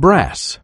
brass.